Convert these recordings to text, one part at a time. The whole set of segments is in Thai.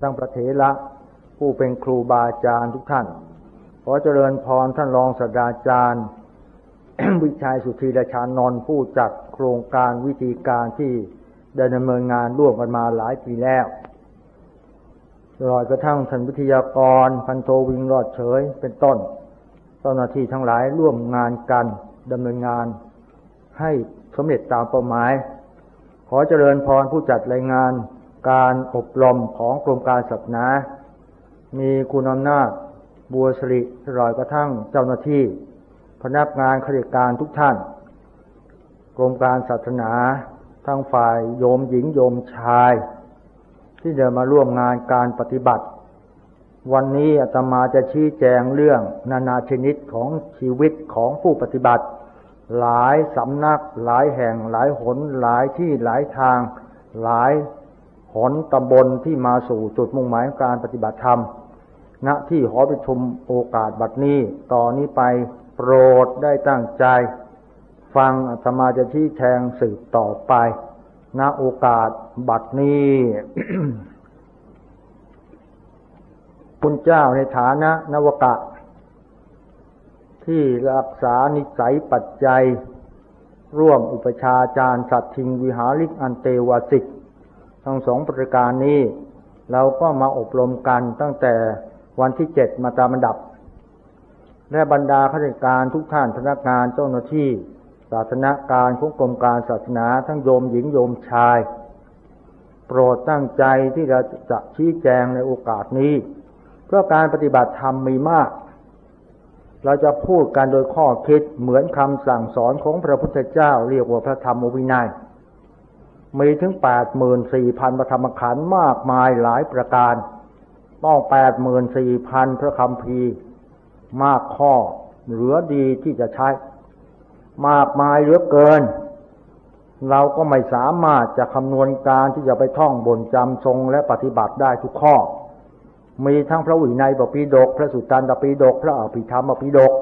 ทั้งประเทละผู้เป็นครูบาอาจารย์ทุกท่าน ขอเจริญพรท่านรองศาสตราจารย์ วิชัยสุธีราชานนท์ผู้จัดโครงการวิธีการที่ได้ดำเนินงานร่วมกันมาหลายปีแล้วตลอดกระทั่งท่านวิทยากร พันโทวิงรอดเฉยเป็นต้นเจ้าหน้าที่ทั้งหลายร่วมงานกันดำเนินงาน ให้สำเร็จตามเป้าหมาย ขอเจริญพรผู้จัดรายงาน การอบรมของกรมการศาสนา มีคุณอำนาจบัวสริตลอดกระทั่งเจ้าหน้าที่ พนักงานข้าราชการทุกท่าน กรมการศาสนาทั้งฝ่ายโยมหญิงโยมชาย ที่เดินมาร่วมงานการปฏิบัติ วันนี้อาตมาจะชี้แจงเรื่องนานาชนิดของชีวิตของผู้ปฏิบัติ หลายสำนักหลายแห่งหลายหนหลายที่หลายทางหลาย หนตำบลที่มาสู่จุดมุ่งหมายของการปฏิบัติธรรม ณ ที่หอประชุมโอกาสบัดนี้ ต่อนนี้ไปโปรดได้ตั้งใจ ฟังอาตมาจะชี้แจงสืบต่อไป ณ โอกาสบัดนี้คุณเจ้าในฐานะนวกะ ที่รักษานิสัยปัจจัย ร่วมอุปชาจารย์สัตทิงวิหาริกอันเตวสิก ทั้งสองประการนี้ เราก็มาอบรมกันตั้งแต่วันที่เจ็ดมาตามระดับ และบรรดาข้าราชการทุกท่านพนักงานเจ้าหน้าที่ศาสนาการของกรมการศาสนาทั้งโยมหญิงโยมชาย โปรดตั้งใจที่เราจะชี้แจงในโอกาสนี้ เพราะการปฏิบัติธรรมมีมาก เราจะพูดกันโดยข้อคิดเหมือนคำสั่งสอนของพระพุทธเจ้า เรียกว่าพระธรรมวินัย มีถึงแปดหมื่นสี่พันพระธรรมขันธ์มากมายหลายประการ ต้องแปดหมื่นสี่พันพระคำพีมากข้อเหลือดีที่จะใช้ มากมายเหลือเกิน เราก็ไม่สามารถจะคำนวณการที่จะไปท่องบนจำทรงและปฏิบัติได้ทุกข้อ มีทั้งพระวินัยปปิฎกพระสุตตันตปิฎกพระอภิธรรมปิฎก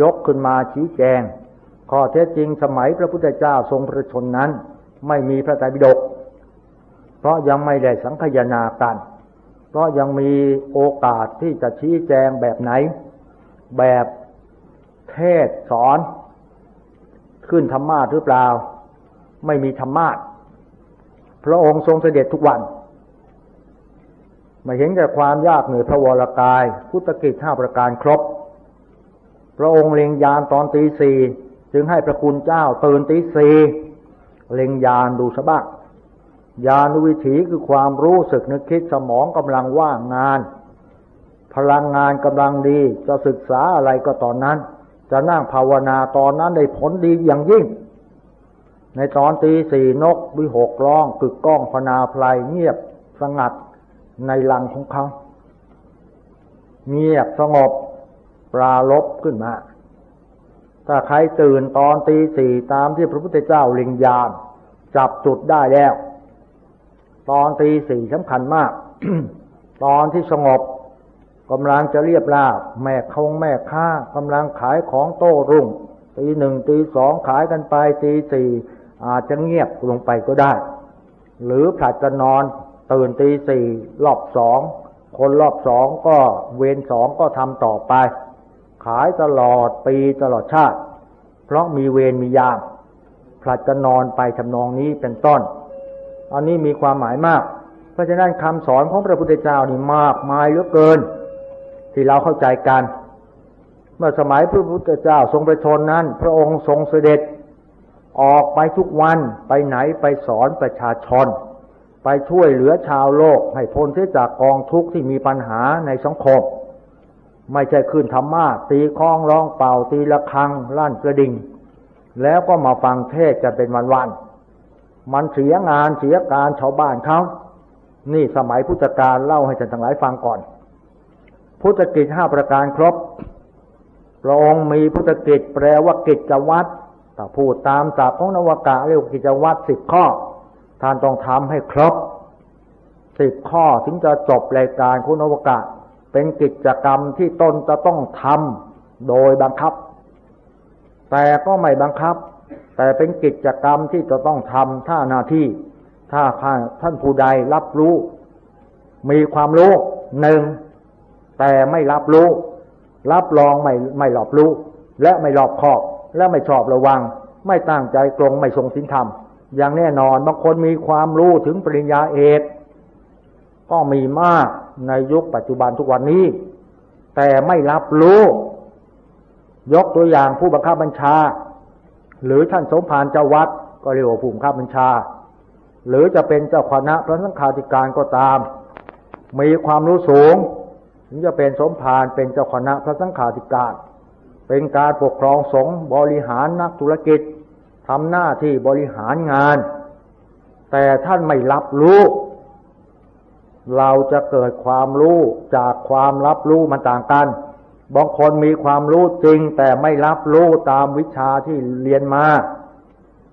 ยกขึ้นมาชี้แจงข้อเท็จจริงสมัยพระพุทธเจ้าทรงพระชนนั้น ไม่มีพระไตรปิฎกเพราะยังไม่ได้สังคยนากัน เพราะยังมีโอกาสที่จะชี้แจงแบบไหน แบบเทศสอน ขึ้นธรรมาหรือเปล่า ไม่มีธรรมาพระองค์ทรงเสด็จทุกวันม่เห็นแต่ความยากเหนื่อยพระวรกาย พุทธกิจห้าประการครบ พระองค์เล็งยานตอนตีสี่จึงให้พระคุณเจ้าตื่นตีสี่ เล็งยานดูสบ้างยานวิถีคือความรู้สึกนึกคิดสมองกำลังว่างงาน พลังงานกำลังดีจะศึกษาอะไรก็ตอนนั้น จะนั่งภาวนาตอนนั้นได้ผลดีอย่างยิ่ง ในตอนตีสี่นกวิหกร้องกึกก้องพนาพลายเงียบสงัดในลังของเขา เงียบสงบปราลบขึ้นมา ถ้าใครตื่นตอนตีสี่ตามที่พระพุทธเจ้าลิงยานจับจุดได้แล้ว ตอนตีสี่สำคัญมาก ตอนที่สงบกำลังจะเรียบราบแม่คงแม่ค้ากำลังขายของโต้รุ่ง ตีหนึ่งตีสองขายกันไปตีสี่อาจจะเงียบลงไปก็ได้ หรือผลัดกันนอนตื่นตีสี่รอบสองคนรอบสองก็เวรสองก็ทำต่อไป ขายตลอดปีตลอดชาติ เพราะมีเวรมียามผลัดกันนอนไปทำนองนี้เป็นต้น อันนี้มีความหมายมาก เพราะฉะนั้นคำสอนของพระพุทธเจ้านี่มากมายเหลือเกิน ที่เราเข้าใจกัน เมื่อสมัยพระพุทธเจ้าทรงประชนนั้น พระองค์ทรงเสด็จออกไปทุกวันไปไหนไปสอนประชาชน ไปช่วยเหลือชาวโลกให้พ้นจากกองทุกข์ที่มีปัญหาในสังคม ไม่ใช่ขึ้นธรรมะตีคล้องร้องเป่าตีละครังลั่นกระดิ่ง แล้วก็มาฟังเทศจะเป็นวันๆมันเสียงานเสียการชาวบ้านเขานี่สมัยพุทธกาลเล่าให้ท่านทั้งหลายฟังก่อน พุทธกิจห้าประการครบพระองค์มีพุทธกิจแปลว่ากิจวัตรแต่พูดตามศัพท์ของนวกะเรียกกิจวัตรสิบข้อ ท่านต้องทำให้ครบสิบข้อถึงจะจบรายการคุณนวกะ เป็นกิจกรรมที่ตนจะต้องทำโดยบังคับ แต่ก็ไม่บังคับ แต่เป็นกิจกรรมที่จะต้องทำถ้าหน้าที่ ถ้าท่านผู้ใดรับรู้ มีความรู้หนึ่งแต่ไม่รับรู้ รับรองไม่ไม่หลอบรู้ และไม่หลอบคอบและไม่ชอบระวัง ไม่ตั้งใจตรงไม่ทรงสินธรรม อย่างแน่นอนบางคนมีความรู้ถึงปริญญาเอกก็มีมาก ในยุคปัจจุบันทุกวันนี้ แต่ไม่รับรู้ ยกตัวอย่างผู้บังคับบัญชา หรือท่านสมภารเจ้าวัดก็เรียกว่าผู้บังคับบัญชา หรือจะเป็นเจ้าคณะพระสังฆาธิการก็ตาม มีความรู้สูงถึงจะเป็นสมภารเป็นเจ้าคณะพระสังฆาธิการ เป็นการปกครองสงฆ์บริหารนักธุรกิจทำหน้าที่บริหารงาน แต่ท่านไม่รับรู้ เราจะเกิดความรู้จากความรับรู้มันต่างกัน บางคนมีความรู้จริง แต่ไม่รับรู้ตามวิชาที่เรียนมา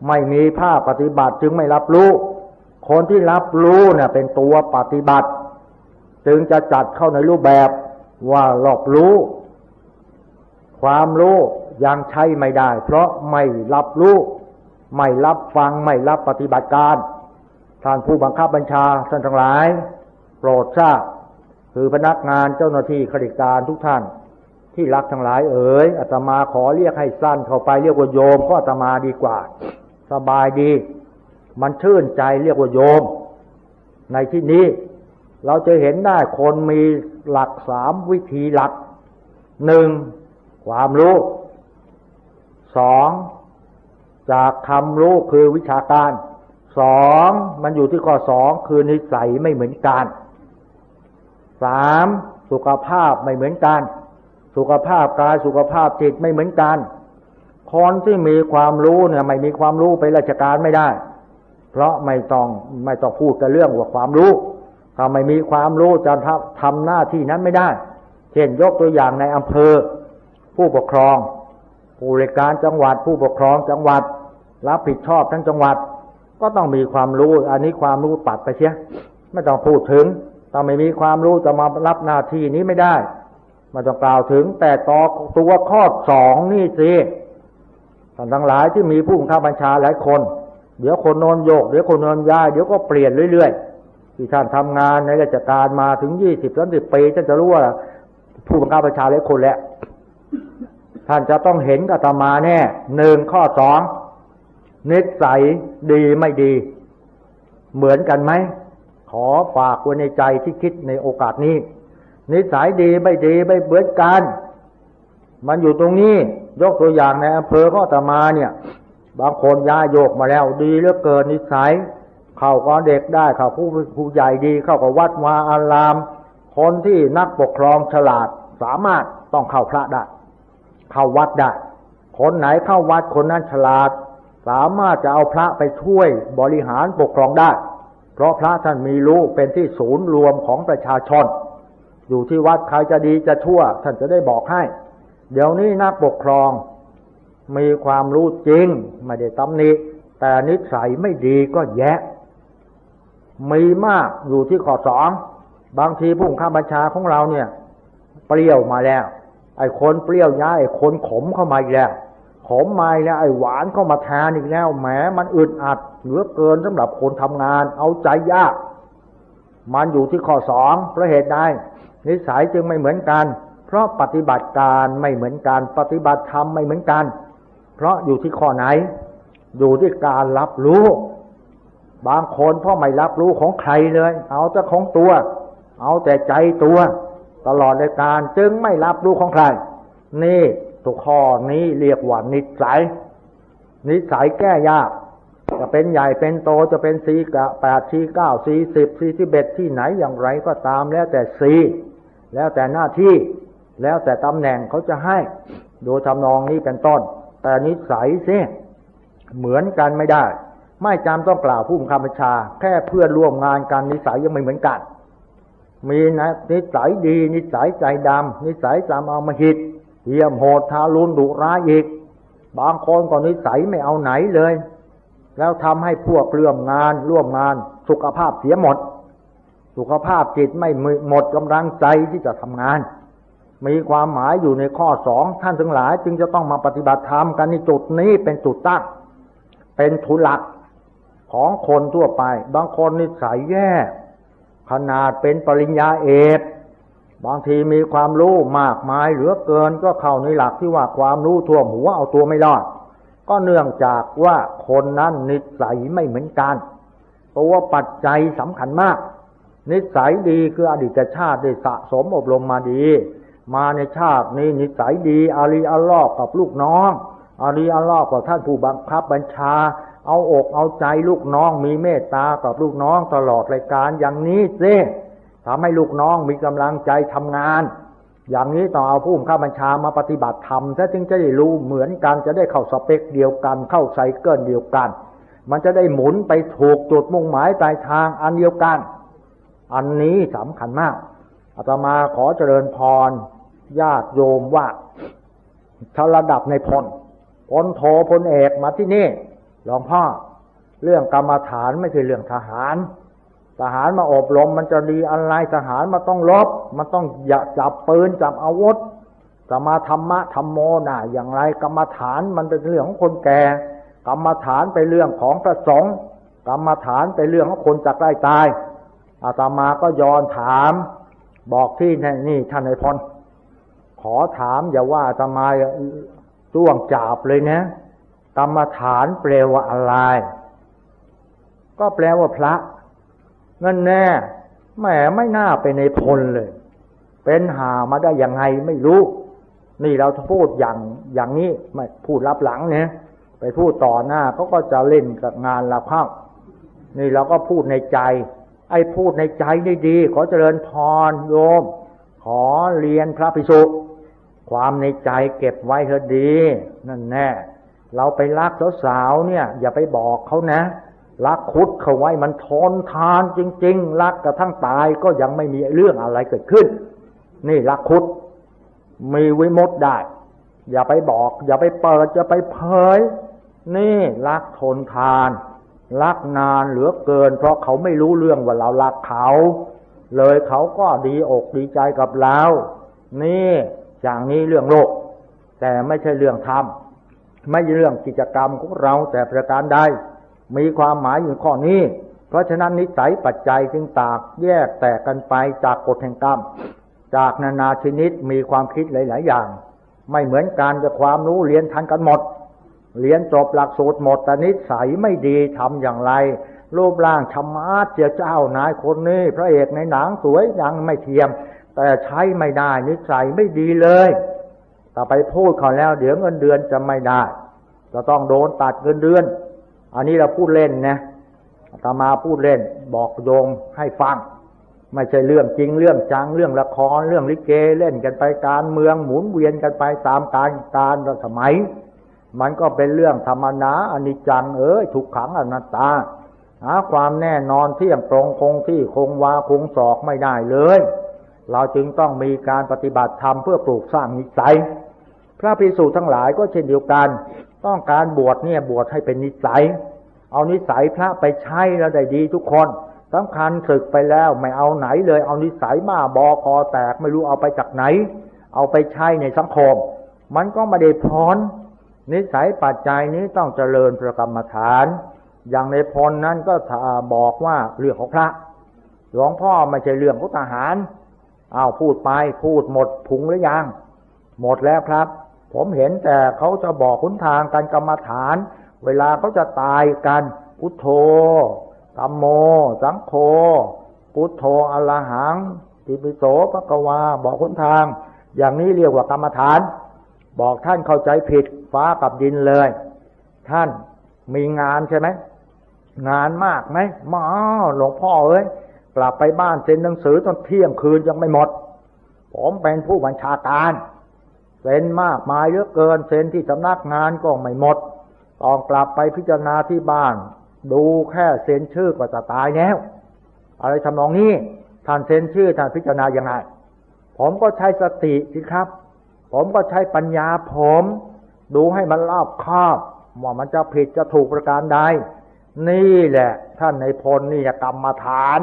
ไม่มีภาคปฏิบัติจึงไม่รับรู้ คนที่รับรู้เนี่ยเป็นตัวปฏิบัติ จึงจะจัดเข้าในรูปแบบว่าหลอบรู้ ความรู้ยังใช้ไม่ได้ เพราะไม่รับรู้ ไม่รับฟังไม่รับปฏิบัติการ ท่านผู้บังคับบัญชาท่านทั้งหลาย โปรดทราบ คือพนักงานเจ้าหน้าที่ข้าราชการทุกท่าน ที่รักทั้งหลายเอ๋ยอาตมาขอเรียกให้สั้นเข้าไปเรียกว่าโยมก็อาตมาดีกว่า สบายดี มันชื่นใจเรียกว่าโยม ในที่นี้เราจะเห็นได้คนมีหลักสามวิธีหลักหนึ่งความรู้สองจากคำรู้คือวิชาการสองมันอยู่ที่ข้อสองคือนิสัยไม่เหมือนกัน สามสุขภาพไม่เหมือนกัน สุขภาพกายสุขภาพจิตไม่เหมือนกันคนที่มีความรู้เนี่ยไม่มีความรู้ไปราชการไม่ได้ เพราะไม่ต้องไม่ต้องพูดกันเรื่องว่าความรู้ถ้าไม่มีความรู้จะทำทำหน้าที่นั้นไม่ได้ เช่นยกตัวอย่างในอำเภอ ผู้ปกครอง ผู้ริการจังหวัด ผู้ปกครองจังหวัด รับผิดชอบทั้งจังหวัด ก็ต้องมีความรู้ อันนี้ความรู้ปัดไปเชีย ไม่ต้องพูดถึง ถ้าไม่มีความรู้จะมารับหน้าที่นี้ไม่ได้มาต้องกล่าวถึงแต่ต่อตัวข้อสองนี่สิท่านทั้งหลายที่มีผู้ข้าบัญชาหลายคน เดี๋ยวคนนอนโยก เดี๋ยวคนนอนย้ายเดี๋ยวก็เปลี่ยนเรื่อยๆที่ท่านทำงานในราชการมาถึงยี่สิบสามสิบปีท่านจะรู้ว่าผู้บังคับบัญชาหลายคนแหละท่านจะต้องเห็นกับตมาแน่หนึ่งข้อสองนิสัยดีไม่ดี เหมือนกันไหม ขอฝากไว้ในใจที่คิดในโอกาสนี้ นิสัยดีไม่ดีไม่เบื่อกัน มันอยู่ตรงนี้ ยกตัวอย่างในอำเภอข้อตมาเนี่ย บางคนย้ายโยกมาแล้ว ดีเหลือเกินนิสัย เข้าก็เด็กได้เข้าผู้ผู้ใหญ่ดี เข้ากับวัดวาอาราม คนที่นักปกครองฉลาดสามารถต้องเข้าพระได้ เข้าวัดได้ คนไหนเข้าวัดคนนั้นฉลาด สามารถจะเอาพระไปช่วยบริหารปกครองได้ เพราะพระท่านมีรู้เป็นที่ศูนย์รวมของประชาชน อยู่ที่วัดใครจะดีจะชั่ว ท่านจะได้บอกให้ เดี๋ยวนี้นักปกครอง มีความรู้จริง ไม่ได้ตำหนิแต่นิสัยไม่ดีก็แยะ มีมากอยู่ที่ข้อสองบางทีผู้ข้าบัญชาของเราเนี่ย เปรี้ยวมาแล้ว ไอ้คนเปรี้ยวย้ายไอ้คนขมเข้ามาอีกแล้ว ขมไมาแล้วไอ้หวานเข้ามาแทนอีกแล้วแหมมันอึดอัดเหลือเกินสำหรับคนทำงาน เอาใจยาก มันอยู่ที่ข้อสองเพราะเหตุใดนิสัยจึงไม่เหมือนกัน เพราะปฏิบัติการไม่เหมือนกันปฏิบัติธรรมไม่เหมือนกัน เพราะอยู่ที่ข้อไหน อยู่ที่การรับรู้ บางคนพราะไม่รับรู้ของใครเลย เอาแต่ของตัว เอาแต่ใจตัว ตลอดในการจึงไม่รับรู้ของใคร นี่ ตัวข้อนี้เรียกว่านิสัย นิสัยแก้ยาก จะเป็นใหญ่เป็นโตจะเป็นสีกะแปดสีเก้าสีสิบสีสิบเอ็ดที่ไหนอย่างไรก็ตามแล้วแต่สีแล้วแต่หน้าที่ แล้วแต่ตำแหน่งเขาจะให้ดูทำนองนี้เป็นต้น แต่นิสัยเสีเหมือนกันไม่ได้ ไม่จำต้องกล่าวผู้บังคับบัญชา แค่เพื่อนร่วมงานกันนิสัยยังไม่เหมือนกัน มีนะนิสัยดี นิสัยใจดำนิสัยจำเอามาหิต เยี่ยมโหดทารุณดุร้ายอีก บางคนก็นิสัยไม่เอาไหนเลย แล้วทำให้พวกเรื่องงานร่วมงาน สุขภาพเสียหมด สุขภาพจิตไม่หมดกำลังใจที่จะทำงาน มีความหมายอยู่ในข้อสองท่านทั้งหลาย จึงจะต้องมาปฏิบัติธรรมกันในจุดนี้เป็นจุดตั้งเป็นทุลักของคนทั่วไป บางคนนิสัยแย่ ขนาดเป็นปริญญาเอก บางทีมีความรู้มากมายเหลือเกินก็เข้าในหลักที่ว่าความรู้ท่วมหัวเอาตัวไม่รอด ก็เนื่องจากว่าคนนั้นนิสัยไม่เหมือนกัน ตัวปัจจัยสำคัญมาก นิสัยดีคืออดีตชาติได้สะสมอบรมมาดี มาในชาตินี้นิสัยดีอารีอาลลอกกับลูกน้องอารีอาลลอกกับท่านผู้บังคับบัญชา เอาอกเอาใจลูกน้องมีเมตตากับลูกน้องตลอดรายการอย่างนี้สิ ทำให้ลูกน้องมีกำลังใจทำงาน อย่างนี้ต้องเอาผู้บังคับบัญชามาปฏิบัติธรรมถ้าจึงจะได้รู้เหมือนกันจะได้เข้าสเปคเดียวกันเข้าไซเคิลเดียวกัน มันจะได้หมุนไปถูกจุดมุ่งหมายปลายทางอันเดียวกัน อันนี้สำคัญมากอาตมาขอเจริญพรญาติโยมว่าชาระดับในพลพลโทพลเอกมาที่นี่หลวงพ่อ เรื่องกรรมฐานไม่ใช่เรื่องทหาร ทหารมาอบรมมันจะดีอะไรทหารมาต้องลบ มันต้องอย่าจับปืนจับอาวุธจะมาธรรมะธรรมโมน่ะอย่างไร กรรมฐานมันเป็นเรื่องของคนแก่ กรรมฐานไปเรื่องของพระสงฆ์กรรมฐานไปเรื่องของคนจากได้ตายอาตมาก็ย้อนถาม บอกที่นี่ท่านในพลขอถามอย่าว่าอาตมาจ้วงจาบเลยนะ กรรมฐานแปลว่าอะไร ก็แปลว่าพระ เงินแน่แหมไม่น่าเป็นในพลเลย เป็นหามาได้ยังไงไม่รู้ นี่เราพูดอย่างอย่างนี้ไม่พูดรับหลังเนี่ยไปพูดต่อหน้าเขาก็จะเล่นกับงานเราเข้านี่เราก็พูดในใจ ไอ้พูดในใจได้ดี ขอเจริญพรโยม ขอเรียนพระภิกษุความในใจเก็บไว้เถอะดี นั่นแน่ เราไปรักสาวๆเนี่ย อย่าไปบอกเขานะ รักคุดเขาไว้มันทนทานจริง ๆ รักกระทั่งตายก็ยังไม่มีเรื่องอะไรเกิดขึ้น นี่รักคุด มีวิมุตได้ อย่าไปบอก อย่าไปเปิดอย่าไปเผย นี่รักทนทาน รักนานเหลือเกิน เพราะเขาไม่รู้เรื่องว่าเรารักเขา เลยเขาก็ดีอกดีใจกับเรานี่อย่างนี้เรื่องโลก แต่ไม่ใช่เรื่องธรรมไม่ใช่เรื่องกิจกรรมของเราแต่ประการใด มีความหมายอยู่ข้อนี้ เพราะฉะนั้นนิสัยปัจจัยจึงตากแยกแตกกันไปจากกฎแห่งกรรม จากนานาชนิดมีความคิดหลาย ๆ อย่าง ไม่เหมือนกันจะความรู้เรียนทันกันหมดเรียนจบหลักสูตรหมดแต่นิสัยไม่ดีทำอย่างไร รูปร่างชมาเจ้าเจ้านายคนนี้ พระเอกในหนังสวยยังไม่เทียม แต่ใช้ไม่ได้นิสัยไม่ดีเลยแต่ไปพูดเขาแล้ว เดี๋ยวเงินเดือนจะไม่ได้จะต้องโดนตัดเงินเดือน อันนี้เราพูดเล่นนะตามาพูดเล่น บอกโยมให้ฟัง ไม่ใช่เรื่องจริงเรื่องจังเรื่องละครเรื่องลิเกเล่นกันไปการเมืองหมุนเวียนกันไปตามการการสมัย มันก็เป็นเรื่องธรรมนาอนิจจังเอ้ยทุกขังอนัตตา หาความแน่นอนเที่ยงตรงคงที่คงวาคงศอกไม่ได้เลย เราจึงต้องมีการปฏิบัติธรรมเพื่อปลูกสร้างนิสัย พระภิกษุทั้งหลายก็เช่นเดียวกัน ต้องการบวชเนี่ยบวชให้เป็นนิสัย เอานิสัยพระไปใช้แล้วได้ดีทุกคนสำคัญศึกไปแล้วไม่เอาไหนเลย เอานิสัยมาบอคอแตกไม่รู้เอาไปจากไหน เอาไปใช้ในสังคม มันก็ไม่ได้พรนิสัยปัจจัยนี้ต้องเจริญประกรรมฐาน อย่างในพลนั้นก็บอกว่าเรื่องของพระหลวงพ่อไม่ใช่เรื่องของทหาร เอาพูดไปพูดหมดพุงหรือยัง หมดแล้วครับ ผมเห็นแต่เขาจะบอกคุณทางการกรรมฐาน เวลาเขาจะตายกัน พุทโธธรรมโม สังโฆ พุทโธอรหังติปิโสปะกวา บอกคุณทาง อย่างนี้เรียกว่ากรรมฐาน บอกท่านเข้าใจผิดฟ้ากับดินเลย ท่านมีงานใช่ไหม งานมากไหมมาหลวงพ่อเอ้ยกลับไปบ้านเซ็นหนังสือตอนเที่ยงคืนยังไม่หมด ผมเป็นผู้บัญชาการ เซ็นมากมายเยอะเกินเซ็นที่สำนักงานก็ไม่หมดต้องกลับไปพิจารณาที่บ้าน ดูแค่เซ็นชื่อก็จะตายแล้ว อะไรทำนองนี้ท่านเซ็นชื่อท่านพิจารณายังไง ผมก็ใช้สติสิครับ ผมก็ใช้ปัญญาผม ดูให้มันรอบคอบว่ามันจะผิดจะถูกประการใด นี่แหละ ท่านในพลนี่กรรมมาฐาน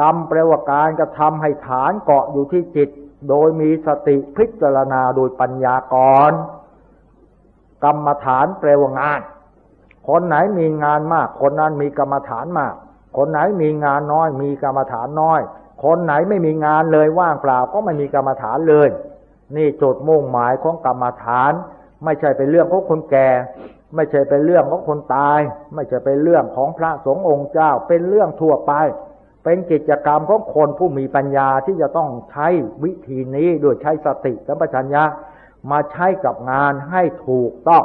กรรมแปลว่าการกระทำให้ฐานเกาะอยู่ที่จิต โดยมีสติพิจารณาโดยปัญญากร กรรมฐานแปลว่างาน คนไหนมีงานมาก คนนั้นมีกรรมฐานมาก คนไหนมีงานน้อย มีกรรมฐานน้อย คนไหนไม่มีงานเลยว่างเปล่าก็ไม่มีกรรมฐานเลย นี่จุดมุ่งหมายของกรรมฐาน ไม่ใช่เป็นเรื่องของคนแก่ ไม่ใช่เป็นเรื่องของคนตาย ไม่ใช่เป็นเรื่องของพระสงฆ์องค์เจ้า เป็นเรื่องทั่วไป เป็นกิจกรรมของคนผู้มีปัญญาที่จะต้องใช้วิธีนี้โดยใช้สติสัมปชัญญะมาใช้กับงานให้ถูกต้อง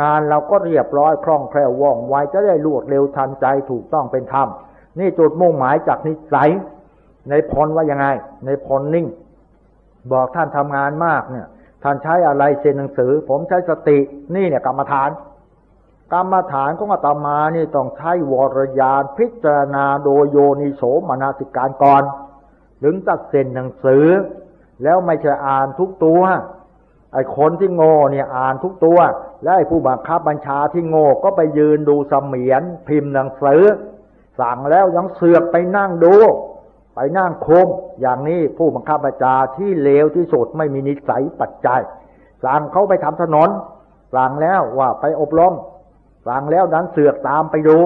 งานเราก็เรียบร้อยคล่องแคล่วว่องไวจะได้รวดเร็วทันใจถูกต้องเป็นธรรม นี่จุดมุ่งหมายจากนิสัย ในพลว่ายังไง ในพลนิ่ง บอกท่านทำงานมากเนี่ย ท่านใช้อะไรเซ็นหนังสือ ผมใช้สตินี่เนี่ยกรรมฐาน กรรมฐานของอาตมานี่ต้องใช้วรยานพิจารณาโดยโยนิโสมนาสิการก่อน ถึงจะเซ็นหนังสือ แล้วไม่ใช่อ่านทุกตัว ไอ้คนที่โง่เนี่ยอ่านทุกตัว และไอ้ผู้บังคับบัญชาที่โง่ก็ไปยืนดูเสมียนพิมพ์หนังสือ สั่งแล้วยังเสือกไปนั่งดู ไปนั่งคม อย่างนี้ผู้บังคับบัญชาที่เลวที่สุดไม่มีนิสัยปัจจัย สั่งเขาไปทำถนน สั่งแล้วว่าไปอบรม สั่งแล้วนั้นเสือกตามไปดู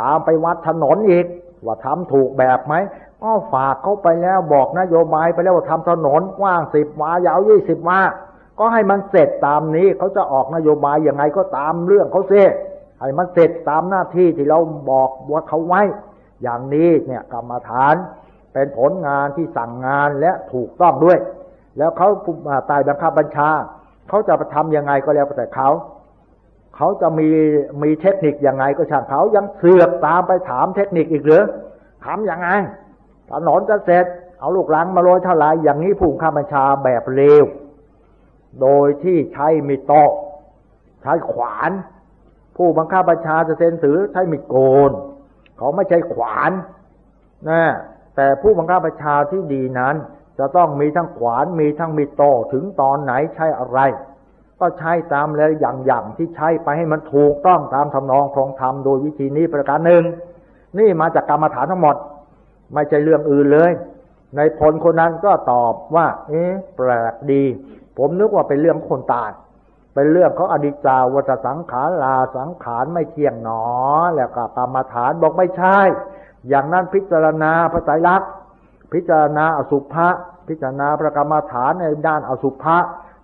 ตามไปวัดถนนอีก ว่าทำถูกแบบไหมก็ฝากเขาไปแล้วบอกนโยบายไปแล้วว่าทำถนนกว้างสิบวายาวยี่สิบวาก็ให้มันเสร็จตามนี้เขาจะออกนโยบายยังไงก็ตามเรื่องเขาเสียให้มันเสร็จตามหน้าที่ที่เราบอกว่าเขาไว้ อย่างนี้เนี่ยกรรมฐานเป็นผลงานที่สั่งงานและถูกต้องด้วย แล้วเขาตายบังคับบัญชา เขาจะทำยังไงก็แล้วแต่เขา เขาจะมีมีเทคนิคยังไงก็ช่างเขายังเสือกตามไปถามเทคนิคอีกหรือถามยังไงถนนจะเสร็จ เอาลูกหลังมาโรยเท่าไรอย่างนี้ผู้ข้าบัญชาแบบเร็ว โดยที่ใช้มีโตใช้ขวาน ผู้บังคับบัญชาจะเซ็นสือใช้มีโกน เขาไม่ใช้ขวานนะแต่ผู้บังคับบัญชาที่ดีนั้น จะต้องมีทั้งขวานมีทั้งมีโตถึงตอนไหนใช้อะไร ก็ใช้ตามแล้วอย่างๆที่ใช้ไปให้มันถูกต้องตามทำนองครองธรรมโดยวิธีนี้ประการหนึ่ง นี่มาจากกรรมฐานทั้งหมด ไม่ใช่เรื่องอื่นเลย ในผลคนนั้นก็ตอบว่า เอ๊ะแปลกดี ผมนึกว่าเป็นเรื่องคนตายเป็นเรื่องของอดีจาวัฏสังขารลาสังขารไม่เที่ยงหนอ แล้วก็กรรมฐานบอกไม่ใช่ อย่างนั้นพิจารณาพระไตรลักษณ์พิจารณาอสุภะพิจารณาพระกรรมฐานในด้านอสุภะ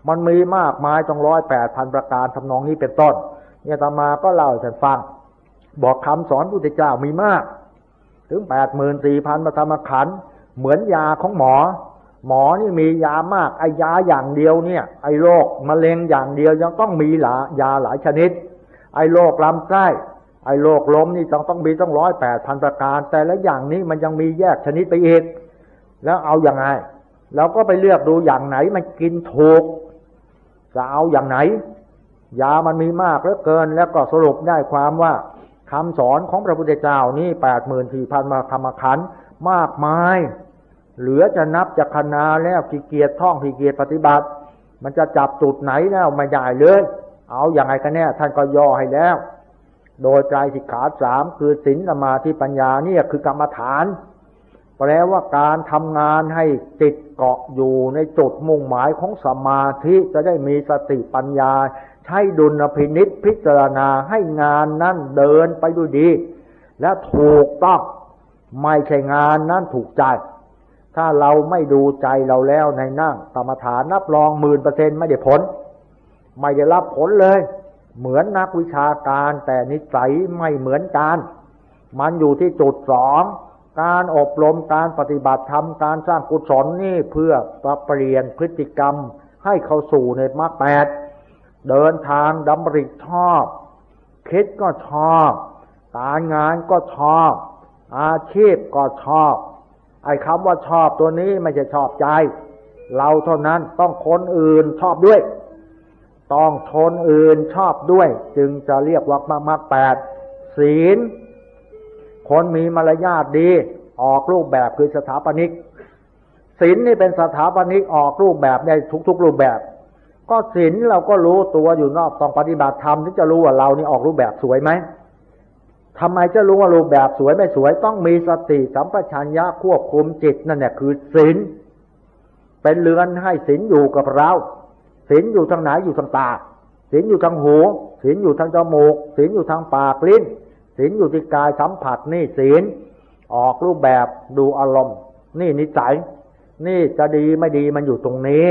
มันมีมากมายต้องร้อยแปดพันประการทำนองนี้เป็นต้น เนี่ยตมาก็เล่าให้ท่านฟัง บอกคำสอนพุทธเจ้ามีมาก ถึงแปดหมื่นสี่พันประธรรมขัน เหมือนยาของหมอ หมอนี่มียามากไอ้ยาอย่างเดียวเนี่ย ไอ้โรคมะเร็งอย่างเดียวยังต้องมีหลายาหลายชนิด ไอ้โรคลำไส้ไอ้โรคล้มนี่ต้องต้องมีต้องร้อยแปดพันประการ แต่ละอย่างนี้มันยังมีแยกชนิดไปอีกแล้วเอาอย่างไงเราก็ไปเลือกดูอย่างไหนมันกินถูก จะเอาอย่างไหน ยามันมีมากเหลือเกิน แล้วก็สรุปได้ความว่าคำสอนของพระพุทธเจ้านี่แปดหมื่นสี่พันมาคำขันมากมาย เหลือจะนับจากคณาแล้วขี้เกียจท่องขี้เกียจปฏิบัติ มันจะจับจุดไหนแล้วไม่ได้เลย เอาอย่างไรกันแน่ท่านก็ย่อให้แล้ว โดยใจสิกขาสามคือศีลสมาธิปัญญาเนี่ยคือกรรมฐาน แปลว่าการทำงานให้ติดเกาะอยู่ในจุดมุ่งหมายของสมาธิจะได้มีสติปัญญา ใช้ดุลพินิษพิจารณาให้งานนั้นเดินไปด้วยดี และถูกต้องไม่ใช่งานนั้นถูกใจ ถ้าเราไม่ดูใจเราแล้วในนั่งกรรมฐานนับรองหมื่นเปอร์เซ็นไม่ได้ผล ไม่ได้รับผลเลย เหมือนนักวิชาการแต่นิสัยไม่เหมือนกัน มันอยู่ที่จุดสอง การอบรมการปฏิบัติธรรมการสร้างกุศลนี่เพื่อปรับเปลี่ยนพฤติกรรมให้เข้าสู่ในมรรคแปดเดินทางดำริชอบ คิดก็ชอบการงานก็ชอบ อาชีพก็ชอบ ไอ้คำว่าชอบตัวนี้ไม่ใช่ชอบใจ เราเท่านั้นต้องคนอื่นชอบด้วย ต้องทนอื่นชอบด้วย จึงจะเรียกว่ามามากแปดศีล คนมีมารยาทดี ออกรูปแบบคือสถาปนิกศีลนี่เป็นสถาปนิกออกรูปแบบได้ทุก ๆ รูปแบบ ก็ศีลเราก็รู้ตัวอยู่นอกต้องปฏิบัติธรรมที่จะรู้ว่าเรานี่ออกรูปแบบสวยไหมทำไมจะรู้ว่ารูปแบบสวยไม่สวยต้องมีสติสัมปชัญญะควบคุมจิตนั่นแหละคือศีลเป็นเรือนให้ศีลอยู่กับเราศีลอยู่ทางไหนอยู่ทางตาศีลอยู่ทางหูศีลอยู่ทางจมูกศีลอยู่ทางปากลิ้น ศีลอยู่ที่กายสัมผัสนี่ศีลออกรูปแบบดูอารมณ์ นี่นิสัย นี่จะดีไม่ดีมันอยู่ตรงนี้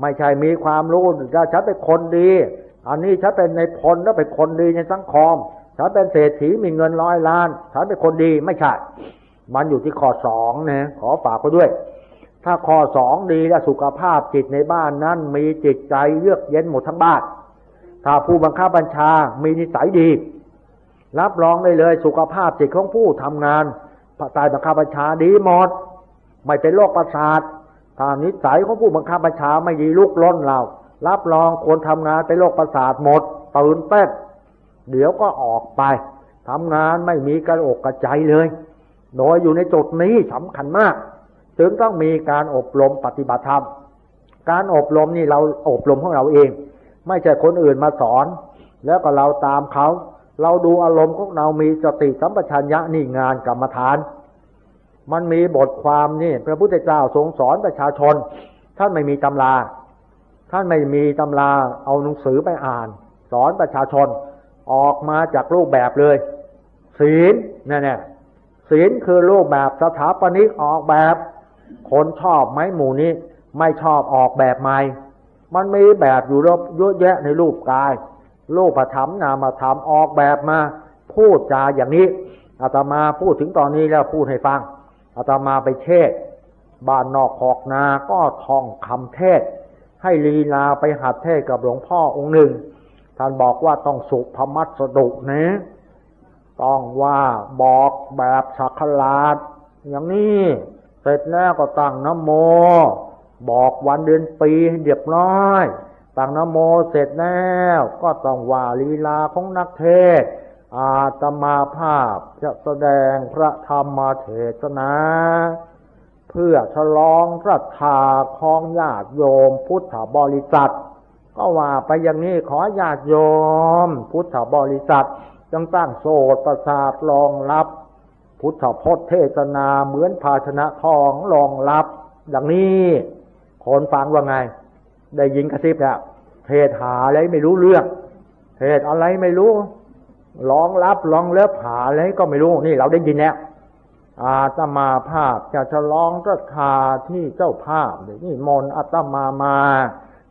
ไม่ใช่มีความรู้ว่าฉันเป็นคนดี อันนี้ฉันเป็นในพลแล้วเป็นคนดีในสังคมฉันเป็นเศรษฐีมีเงินร้อยล้าน ฉันเป็นคนดีไม่ใช่ มันอยู่ที่ข้อสองนะขอฝากไปด้วย ถ้าข้อสองดีและสุขภาพจิตในบ้านนั้น มีจิตใจเยือกเย็นหมดทั้งบ้าน ถ้าผู้บังคับบัญชามีนิสัยดี รับรองได้เลย สุขภาพจิตของผู้ทำงานภายใต้บังคับบัญชาดีหมด ไม่เป็นโรคประสาทถ้านิสัยของผู้บังคับบัญชาไม่ดีลุกล้นเรา รับรองคนทำงานเป็นโรคประสาทหมดตื่นเต้นเดี๋ยวก็ออกไปทำงานไม่มีกระอกกระใจเลยโดยอยู่ในจุดนี้สำคัญมากถึงต้องมีการอบรมปฏิบัติธรรม การอบรมนี่เราอบรมของเราเอง ไม่ใช่คนอื่นมาสอน แล้วก็เราตามเขา เราดูอารมณ์ของเรามีสติสัมปชัญญะนี่งานกรรมฐาน มันมีบทความนี่พระพุทธเจ้าทรงสอนประชาชน ท่านไม่มีตำรา ท่านไม่มีตำราเอาหนังสือไปอ่าน สอนประชาชนออกมาจากรูปแบบเลย ศีลเนี่ยเนี่ยศีลคือรูปแบบสถาปนิกออกแบบ คนชอบไหมหมู่นี้ ไม่ชอบออกแบบใหม่ มันมีแบบอยู่รบเยอะแยะในรูปกาย รูปธรรมนามธรรมออกแบบมา พูดจาอย่างนี้อาตมาพูดถึงตอนนี้แล้วพูดให้ฟังอาตมาไปเทศบ้านนอกขอกนาก็ท่องคำเทศ ให้ลีลาไปหัดเทศกับหลวงพ่อองค์หนึ่ง ท่านบอกว่าต้องสุภมัสดุนะต้องว่าบอกแบบสักลาดอย่างนี้เสร็จแล้วก็ตั้งนโม บอกวันเดือนปีเรียบร้อย ตั้งนโมเสร็จแล้วก็ต้องว่าลีลาของนักเทศ อาตมาภาพจะแสดงพระธรรมเทศนา เพื่อฉลองพระธาของญาติโยมพุทธบริษัท ก็ว่าไปอย่างนี้ขอญาติโยม พุทธบริษัทจงตั้งโสดประสาทรองรับ พุทธพจน์เทศนาเหมือนภาชนะทองรองรับ ดังนี้คนฟังว่าไง ได้ยินกระซิบแล้วเทศหาอะไรไม่รู้เรื่องเทศอะไรไม่รู้ร้องรับร้องเล็บหาอะไรก็ไม่รู้นี่เราได้ยินแล้วอาตมาภาพจะฉลองรัชาที่เจ้าภาพนี่มนอาตมามา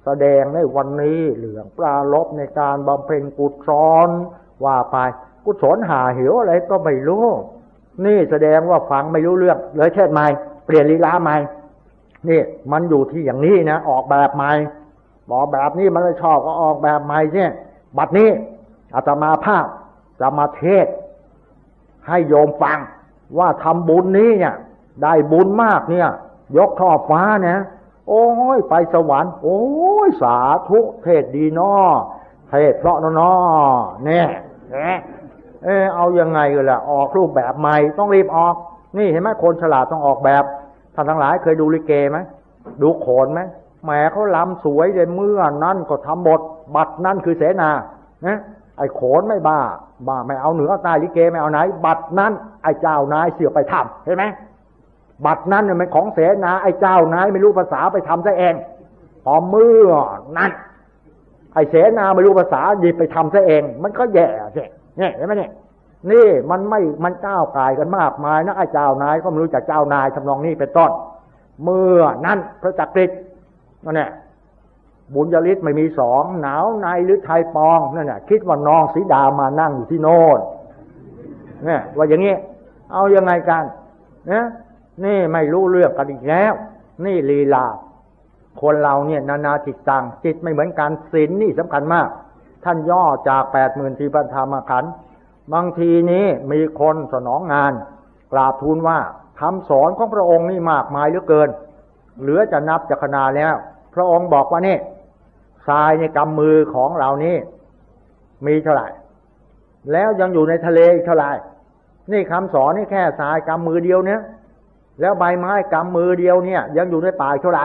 แสดงในวันนี้เหลืองปลาลบในการบำเพ็ญกุศลว่าไปกุศลหาเหวอะไรก็ไม่รู้ นี่แสดงว่าฟังไม่รู้เรื่องเลยเช่นใหม่เปลี่ยนลีลาใหม่ นี่มันอยู่ที่อย่างนี้นะออกแบบใหม่บอกแบบนี้มันไม่ชอบก็ออกแบบใหม่เนี่ยบัดนี้อาตมาภาพจะมาเทศ ให้โยมฟัง ว่าทำบุญนี้เนี่ย ได้บุญมากเนี่ย ยกท่อฟ้าเนี่ยโอ้ยไปสวรรค์ โอ้ยสาธุเทศดีนอเทศเพราะนอนอเนี่ยเออเอายังไงกันล่ะออกรูปแบบใหม่ต้องรีบออก นี่เห็นไหมคนฉลาดต้องออกแบบ ท่านทั้งหลายเคยดูลิเกไหมดูโขนไหมแหมเขาลำสวยเลยเมื่อนั่นก็ทำบทบัตรนั่นคือเสนานะไอ้โขนไม่บ้า บ้าไม่เอาเหนือใต้ลิเกไม่เอาไหน บัตรนั้นไอ้เจ้านายเสือไปทำเห็นไหมบัตรนั้นเนี่ยมันของเสนาไอ้เจ้านายไม่รู้ภาษาไปทำซะเองพอเมื่อนั้นไอ้เสนาไม่รู้ภาษาหยิบไปทำซะเอง มันก็แย่ใช่เนี่ยเห็นไหมเนี่ย นี่มันไม่มันก้ากายกันมากมายนะไอ้เจ้านายก็ไม่รู้จักเจ้านายทำนองนี้เป็นต้น เมื่อนั้นพระจักริดนั่นแหละบุญยริศไม่มีสองหนาวในหรือไทยปองนั่นแหละคิดว่าน้องสีดามานั่งอยู่ที่โน่นเนี่ยว่าอย่างนี้เอายังไงกันนะนี่ไม่รู้เรื่องกันอีกแล้ว นี่ลีลา คนเราเนี่ย นานาจิตตังจิตไม่เหมือนกันศีลนี่สำคัญมาก ท่านย่อจากแปดหมื่นทีพันธรรมขัน บางทีนี้มีคนสนองงาน กราบทูลว่าคำสอนของพระองค์นี่มากมายเหลือเกิน เหลือจะนับจะขนาแล้ว พระองค์บอกว่านี่ทรายในกำมือของเรานี่มีเท่าไหร่ แล้วยังอยู่ในทะเลอีกเท่าไหร่ นี่คำสอนนี่แค่ทรายกำมือเดียวเนี่ยแล้วใบไม้กำมือเดียวเนี่ย ยังอยู่ในป่าเท่าไร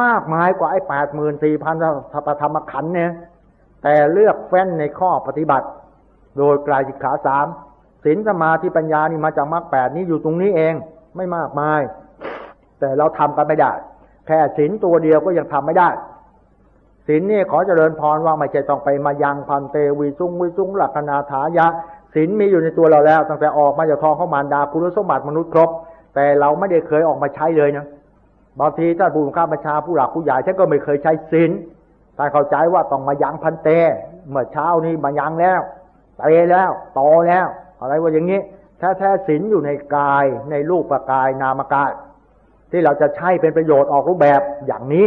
มากมายกว่าไอ้แปดหมื่นสี่พันสัพธรรมขันเนี่ยแต่เลือกแฟ้นในข้อปฏิบัติ โดยกลายสิกขาสามศีลสมาธิปัญญานี่มาจากมรรคแปดนี้อยู่ตรงนี้เองไม่มากมาย แต่เราทำกันไม่ได้ แค่ศีลตัวเดียวก็ยังทำไม่ได้ศีลนี่ขอเจริญพรว่าไม่ใช่ต้องไปมายังพันเตวิสุงวิสุงหลักนาถายะศีลมีอยู่ในตัวเราแล้ว ตั้งแต่ออกมาจากท้องของมารดาคุณสมบัติมนุษย์ครบ แต่เราไม่ได้เคยออกมาใช้เลยนะบางทีท่านผู้ข้าบัญชาผู้หลักผู้ใหญ่ท่านก็ไม่เคยใช้ศีลท่านเข้าใจว่าต้องมายังพันเต เมื่อเช้านี้มายังแล้ว เตแล้วโตแล้ว อะไรว่าอย่างนี้แท้แท้ศีลอยู่ในกายในรูปกายนามกาย ที่เราจะใช้เป็นประโยชน์ออกรูปแบบอย่างนี้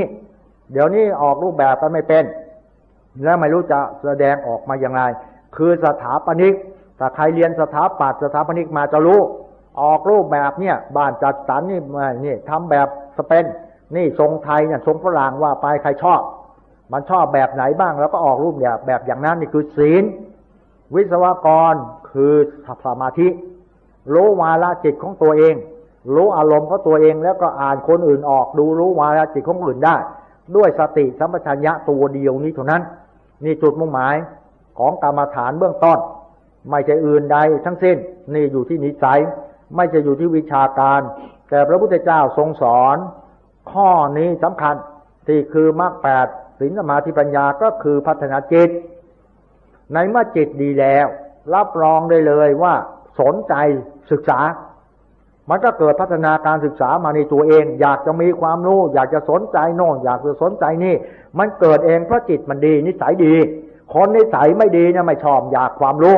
เดี๋ยวนี้ออกรูปแบบก็ไม่เป็น แล้วไม่รู้จะแสดงออกมาอย่างไร คือสถาปนิกถ้าใครเรียนสถาปัตย์สถาปนิกมาจะรู้ออกรูปแบบเนี่ยบ้านจัดสรรนี่นี่ทำแบบสเปนนี่ทรงไทยเนี่ยทรงฝรั่งว่าไปใครชอบ มันชอบแบบไหนบ้าง แล้วก็ออกรูปแบบแบบอย่างนั้นนี่คือศีล วิศวกรคือสมาธิ รู้วาลจิตของตัวเอง รู้อารมณ์ของตัวเองแล้วก็อ่านคนอื่นออก ดูรู้วาลจิตของอื่นได้ ด้วยสติสัมปชัญญะตัวเดียวนี้เท่านั้น นี่จุดมุ่งหมายของกรรมฐานเบื้องต้น ไม่ใช่อื่นใดทั้งสิ้น นี่อยู่ที่นิสัย ไม่ใช่อยู่ที่วิชาการ แต่พระพุทธเจ้าทรงสอน ข้อนี้สำคัญที่คือมรรคแปดศีลสมาธิปัญญาก็คือพัฒนาจิต ในเมื่อจิตดีแล้ว รับรองได้เลยว่า สนใจศึกษา มันก็เกิดพัฒนาการศึกษามาในตัวเอง อยากจะมีความรู้ อยากจะสนใจโน่นอยากจะสนใจนี่ มันเกิดเองเพราะจิตมันดี นิสัยดี คนนิสัยไม่ดีเนี่ยไม่ชอบอยากความรู้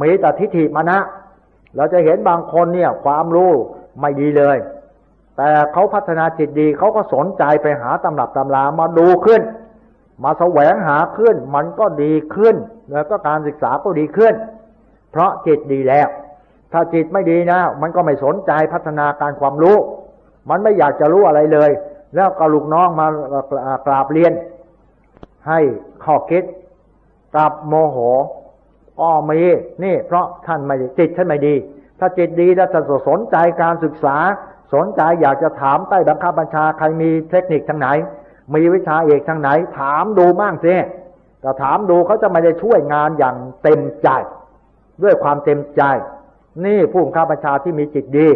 มีแต่ทิฏฐิมานะ เราจะเห็นบางคนเนี่ย ความรู้ไม่ดีเลย แต่เขาพัฒนาจิตดีเขาก็สนใจไปหาตำรับตำรามาดูขึ้น มาแสวงหาขึ้น มันก็ดีขึ้น แล้วก็การศึกษาก็ดีขึ้น เพราะจิตดีแล้ว ถ้าจิตไม่ดีนะ มันก็ไม่สนใจพัฒนาการความรู้ มันไม่อยากจะรู้อะไรเลย แล้วก็ลูกน้องมากราบเรียน ให้ข้อคิดกลับโมโหอ้อมีนี่ เพราะท่านไม่จิตท่านไม่ดี ถ้าจิตดีแล้วจะสนใจการศึกษา สนใจอยากจะถามใต้บังคับบัญชาใครมีเทคนิคทางไหน มีวิชาเอกทางไหน ถามดูบ้างสิ แต่ถามดูเขาจะไม่ได้ช่วยงานอย่างเต็มใจ ด้วยความเต็มใจ นี่ผู้บังคับบัญชาที่มีจิตดี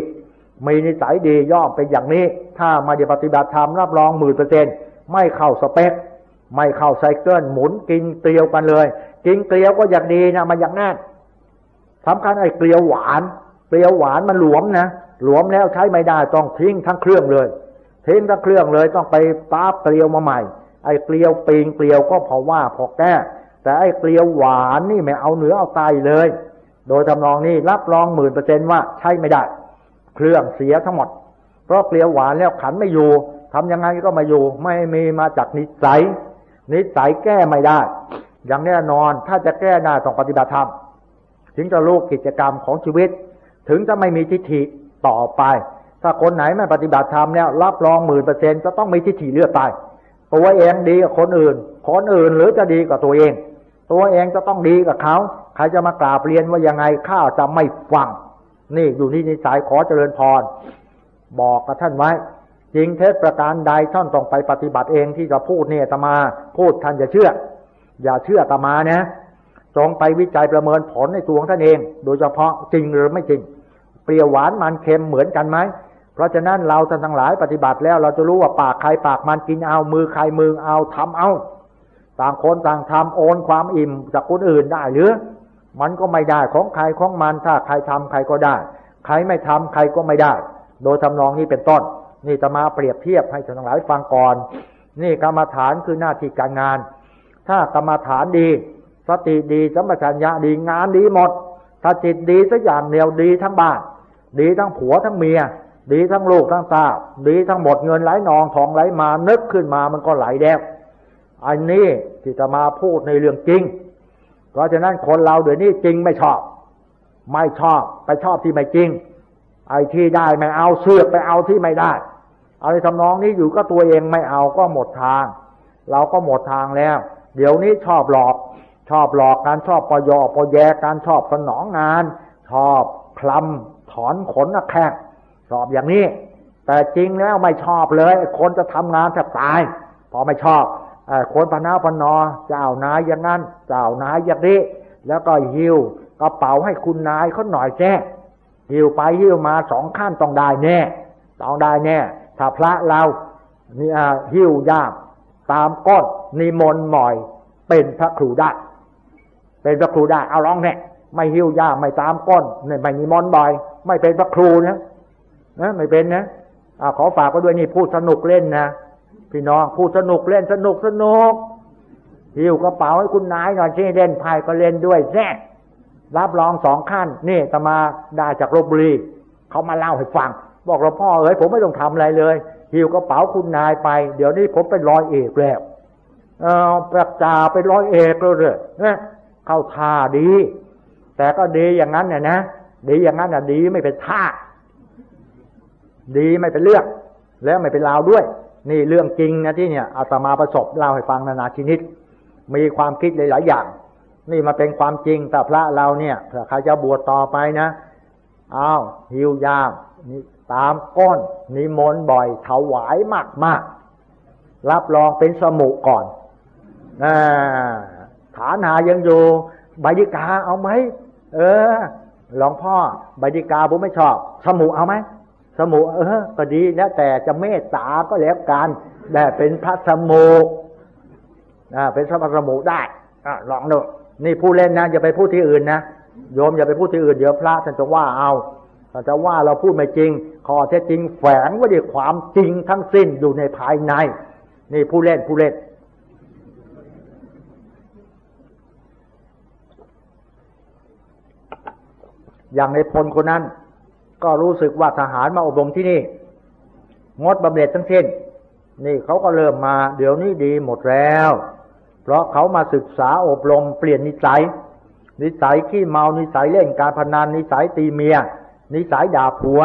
มีนิสัยดีย่อมเป็นอย่างนี้ ถ้ามาเดียปฏิบัติธรรมรับรองหมื่นเปอร์เซ็นไม่เข้าสเปค ไม่เข้าไซเคิลหมุนกินเกลียวกันเลย กินเกลียวก็อย่างดีนะมันอย่างแนั้นสำคัญไอ้เกลียวหวานเกลียวหวานมันหลวมนะหลวมแล้วใช้ไม่ได้ต้องทิ้งทั้งเครื่องเลยทิ้งทั้งเครื่องเลยต้องไปตาเกลียวมาใหม่ ไอ้เกลียวปีงเกลียวก็พอว่าพอแก้ แต่ไอ้เกลียวหวานนี่ไม่เอาเนื้อเอาไตเลย โดยทำนองนี้รับรองหมื่นเปอร์เซนว่าใช้ไม่ได้ เครื่องเสียทั้งหมด เพราะเกลียวหวานแล้วขันไม่อยู่ทำยังไงก็ม่อยู่ ไม่มีมาจากนิสัย นิสัยแก้ไม่ได้ อย่างแน่นอนถ้าจะแก้ได้าต้องปฏิบัติธรรมถึงจะรู้กิจกรรมของชีวิต ถึงจะไม่มีทิฏฐิต่อไป ถ้าคนไหนไม่ปฏิบัติธรรมเนี่ยรับรองหมื่นเปอร์เซ็นจะต้องมีทิฏฐิเลือดไป ตัวเองดีกับคนอื่น คนอื่นหรือจะดีกับตัวเอง ตัวเองจะต้องดีกับเขา ใครจะมากราบเรียนว่ายังไงข้าจะไม่ฟัง นี่อยู่ที่นิสัยขอเจริญพร บอกกับท่านไว้จริงเท็จประการใดท่านต้องไปปฏิบัติเองที่จะพูดเนี่ยตมา พูดท่านจะเชื่อ อย่าเชื่อตมานะจงไปวิจัยประเมินผลในตัวของท่านเอง โดยเฉพาะจริงหรือไม่จริง เปรี้ยวหวานมันเค็มเหมือนกันไหม เพราะฉะนั้นเราท่านทั้งหลายปฏิบัติแล้วเราจะรู้ว่าปากใครปากมันกินเอามือใครมือเอาทำเอา ต่างคนต่างทำโอนความอิ่มจากคนอื่นได้หรือ มันก็ไม่ได้ของใครของมันถ้าใครทำใครก็ได้ ใครไม่ทำใครก็ไม่ได้ โดยทำนองนี้เป็นต้น นี่จะมาเปรียบเทียบให้ท่านทั้งหลายฟังก่อน นี่กรรมฐานคือหน้าที่การงาน ถ้ากรรมฐานดี สติดีสัมปชัญญะดีงานดีหมด ถ้าจิตดีสักอย่างเดียวดีทั้งบ้าน ดีทั้งผัวทั้งเมีย ดีทั้งลูกทั้งตาดีทั้งหมดเงินไหลนองทองไหลมานึกขึ้นมามันก็ไหลแล้วอันนี้ที่จะมาพูดในเรื่องจริง เพราะฉะนั้นคนเราเดี๋ยวนี้จริงไม่ชอบ ไม่ชอบไปชอบที่ไม่จริง ไอ้ที่ได้ไม่เอาเสือกไปเอาที่ไม่ได้ เอะไรทำนองนี้อยู่ก็ตัวเองไม่เอาก็หมดทาง เราก็หมดทางแล้ว เดี๋ยวนี้ชอบหลอก ชอบหลอกการชอบปยอปแยการชอบสนองงาน ชอบคลำถอนขนนักแขกช อบอย่างนี้ แต่จริงแล้วไม่ชอบเลย คนจะทำงานแทบตาย พอไม่ชอบคนพนาพนอเจ้านายอย่างนั้นเจ้านายอย่างนี้ แล้วก็หิวกระเป๋าให้คุณนายเขาหน่อยแจ้หิวไปหิวมาสองขั้นต้องได้แน่ต้องได้แน่ถ้าพระเรานี่หิวยากตามก้อนนิมนต์หม่อยเป็นพระครูได้ เป็นพระครูได้เอาร้องแน่ไม่หิวยาไม่ตามก้นไม่มีมอนบ่อย ไม่เป็นพระครูเนะ นะไม่เป็นนะอ่าขอฝากไว้ด้วยนี่พูดสนุกเล่นนะพี่น้องพูดสนุกเล่นสนุกสนุกหิ้วกระเป๋าให้คุณนายหน่อยที่เล่นไพ่ก็เล่นด้วยแซ่รับรองสองขั้นนี่ตมาได้จากลบบุรีเขามาเล่าให้ฟัง บอกเราพ่อเอ้ยผมไม่ต้องทำอะไรเลย หิ้วกระเป๋าคุณนายไป เดี๋ยวนี้ผมเป็นร้อยเอกแล้วเออประจาเป็นร้อยเอกเลยเนี่ยเข้าท่าดี แต่ก็ดีอย่างนั้นเนี่ยนะดีอย่างนั้นน่ะดีไม่เป็นท่า ดีไม่เป็นเรื่อง แล้วไม่เป็นราวด้วย นี่เรื่องจริงนะที่เนี่ยอาตมาประสบเล่าให้ฟังนานาชนิด มีความคิดหลายๆอย่าง นี่มาเป็นความจริงแต่พระเราเนี่ยถ้าใครจะบวชต่อไปนะอ้าวหิวยามนี่ตามก้อนนิมนต์บ่อยถวายมากมากรับรองเป็นสมุก่อนอฐานหายังอยู่ใบดิกาเอาไหมเออหลวงพ่อใบดิกาผมไม่ชอบ สมุเอาไหม สมุเออก็ดีแล้วแต่จะเมตตาก็แล้วกันแต่เป็นพระสมุอ่าเป็นพระสมุได้อ่าลองดูนี่ผู้เล่นนะอย่าไปพูดที่อื่นนะโยมอย่าไปพูดที่อื่นเดี๋ยวพระท่านจะว่าเอาถ้านจะว่าเราพูดไม่จริงขอแท้จริงแฝงไว้ด้วยความจริงทั้งสิ้นอยู่ในภายใน นี่ผู้เล่นผู้เล่นอย่างในพลคนนั้น ก็รู้สึกว่าทหารมาอบรมที่นี่ งดบำเหน็จทั้งสิ้น นี่เขาก็เริ่มมา เดี๋ยวนี้ดีหมดแล้ว เพราะเขามาศึกษาอบรมเปลี่ยนนิสัย นิสัยขี้เมา นิสัยเล่นการพนัน นิสัยตีเมีย นิสัยด่าผัว